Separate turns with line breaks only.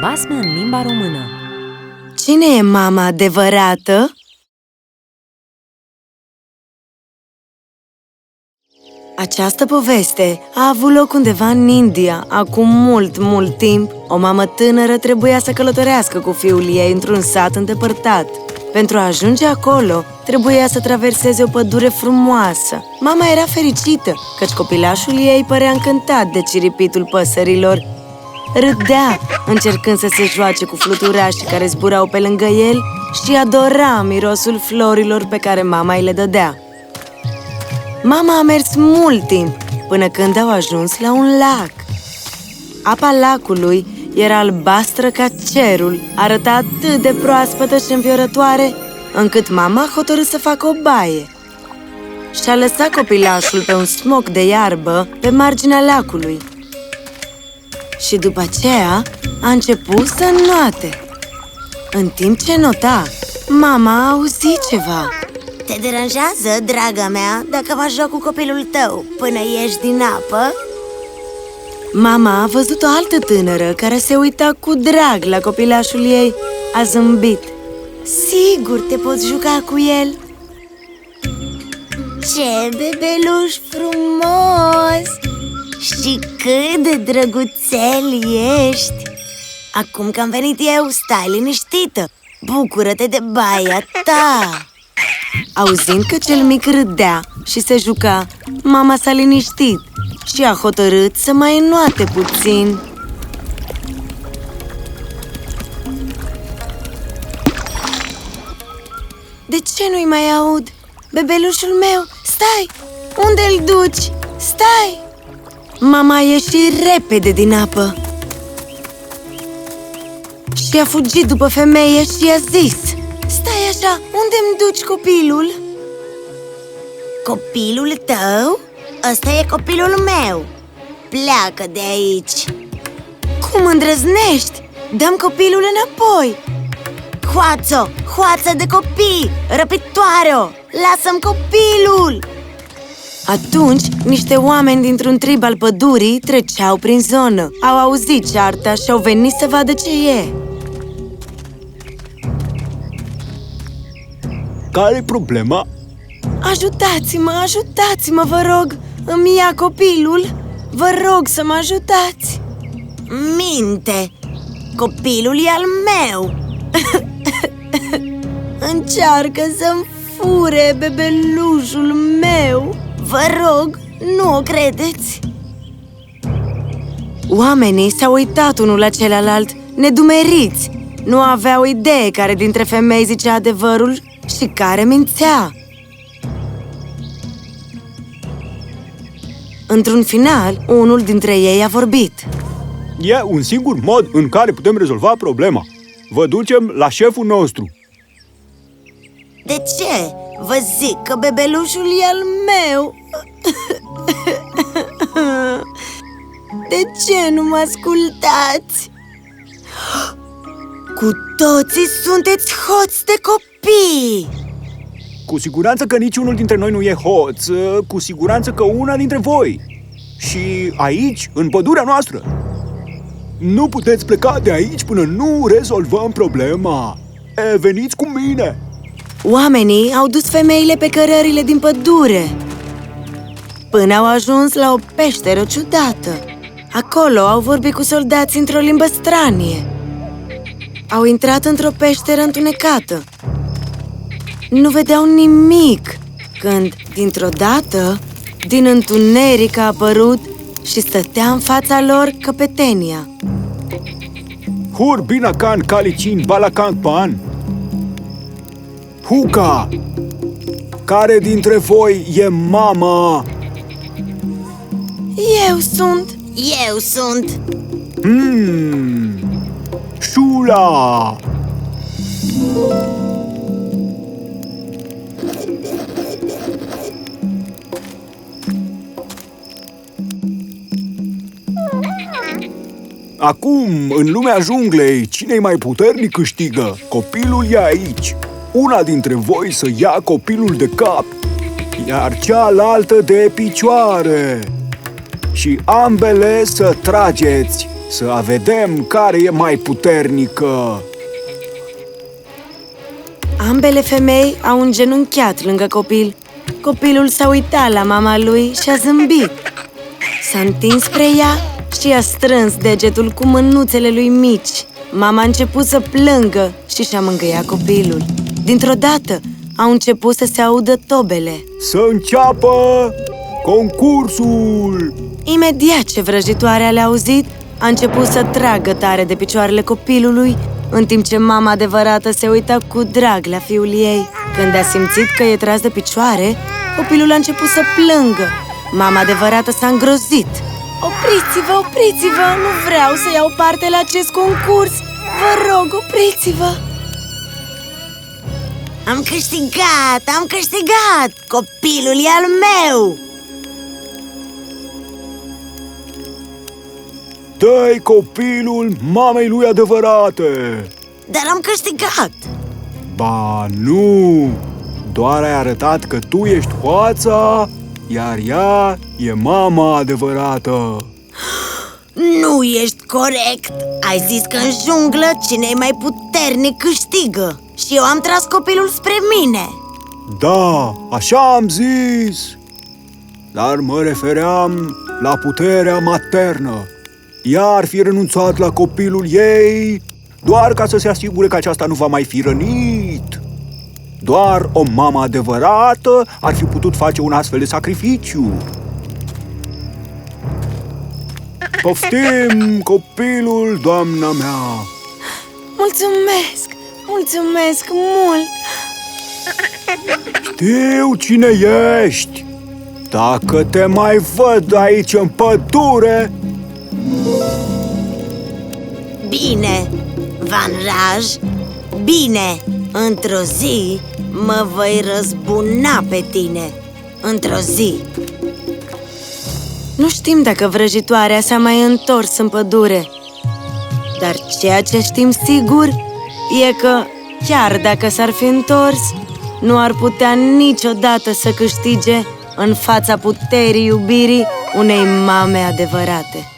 Basme în limba română
Cine e mama adevărată? Această poveste a avut loc undeva în India, acum mult, mult timp. O mamă tânără trebuia să călătorească cu fiul ei într-un sat îndepărtat. Pentru a ajunge acolo, trebuia să traverseze o pădure frumoasă. Mama era fericită, căci copilașul ei părea încântat de ciripitul păsărilor. Râdea, încercând să se joace cu fluturașii care zburau pe lângă el și adora mirosul florilor pe care mama îi le dădea. Mama a mers mult timp, până când au ajuns la un lac. Apa lacului era albastră ca cerul, arăta atât de proaspătă și înfiorătoare, încât mama a hotărât să facă o baie. Și-a lăsat copilașul pe un smoc de iarbă pe marginea lacului. Și după aceea a început să înnoate. În timp ce nota, mama a auzit ceva.
Te deranjează, draga mea, dacă mă joc cu copilul tău până ieși din apă?
Mama a văzut o altă tânără care se uita cu drag la copilașul ei. A zâmbit.
Sigur te poți juca cu el! Ce bebeluș frumos! Și cât de drăguțel ești! Acum că am venit eu, stai liniștită! Bucură-te de baia ta!
Auzind că cel mic râdea și se juca, mama s-a liniștit și a hotărât să mai înoate puțin. De ce nu-i mai aud? Bebelușul meu, stai! Unde îl duci? Stai! Mama a ieșit repede din apă și a fugit după femeie și i-a zis Stai așa, unde-mi duci copilul?
Copilul tău? Ăsta e copilul meu Pleacă de aici
Cum îndrăznești? Dăm copilul înapoi
Hoață, hoață de copii, răpitoare-o Lasă-mi copilul
Atunci, niște oameni dintr-un trib al pădurii treceau prin zonă Au auzit cearta și au venit să vadă ce e
Care-i problema?
Ajutați-mă, ajutați-mă, vă rog! Îmi ia copilul! Vă rog să mă ajutați!
Minte! Copilul e al meu!
Încearcă să-mi fure bebelușul meu!
Vă rog, nu o credeți!
Oamenii s-au uitat unul la celălalt, nedumeriți Nu aveau idee care dintre femei zicea adevărul și care mințea Într-un final, unul dintre ei a vorbit
E un singur mod în care putem rezolva problema. Vă ducem la șeful nostru.
De ce? Vă zic că bebelușul e al meu!
De ce nu mă ascultați? Cu toții sunteți hoți de copii!
Cu siguranță că niciunul dintre noi nu e hoț, cu siguranță că una dintre voi. Și aici, în pădurea noastră. Nu puteți pleca de aici până nu rezolvăm problema. E, veniți cu mine!
Oamenii au dus femeile pe cărările din pădure. Până au ajuns la o peșteră ciudată. Acolo au vorbit cu soldați într-o limbă stranie. Au intrat într-o peșteră întunecată. Nu vedeau nimic Când, dintr-o dată, din întuneric a apărut și stătea în fața lor căpetenia.
Hur Binacan Calicin Balacan Pan Huca! Care dintre voi e mama?
Eu sunt!
Eu sunt!
Hmm. Șula! Acum, în lumea junglei, cine mai puternic câștigă? Copilul e aici. Una dintre voi să ia copilul de cap, iar cealaltă de picioare. Și ambele să trageți Să vedem care e mai puternică
Ambele femei au îngenunchiat lângă copil. Copilul s-a uitat la mama lui și a zâmbit. S-a întins spre ea și a strâns degetul cu mânuțele lui mici. Mama a început să plângă și și-a mângâiat copilul. Dintr-o dată au început să se audă tobele.
Să înceapă concursul!
Imediat ce vrăjitoarea le-a auzit, a început să tragă tare de picioarele copilului, în timp ce mama adevărată se uita cu drag la fiul ei. Când a simțit că e tras de picioare, copilul a început să plângă. Mama adevărată s-a îngrozit. Opriți-vă, opriți-vă! Nu vreau să iau parte la acest concurs! Vă rog, opriți-vă!
Am câștigat, am câștigat! Copilul e al meu!
dă copilul mamei lui adevărate!
Dar am câștigat!
Ba nu! Doar ai arătat că tu ești hoața, iar ea e mama adevărată!
Nu ești corect! Ai zis că în junglă cine e mai puternic câștigă Și eu am tras copilul spre mine
Da, așa am zis! Dar mă refeream la puterea maternă ea ar fi renunțat la copilul ei doar ca să se asigure că aceasta nu va mai fi rănit. Doar o mamă adevărată ar fi putut face un astfel de sacrificiu. Poftim copilul, doamna mea!
Mulțumesc! Mulțumesc mult!
Știu cine ești! Dacă te mai văd aici în pădure,
Bine, Van Raj, bine, într-o zi mă voi răzbuna pe tine Într-o zi
Nu știm dacă vrăjitoarea s-a mai întors în pădure Dar ceea ce știm sigur e că, chiar dacă s-ar fi întors Nu ar putea niciodată să câștige în fața puterii iubirii unei mame adevărate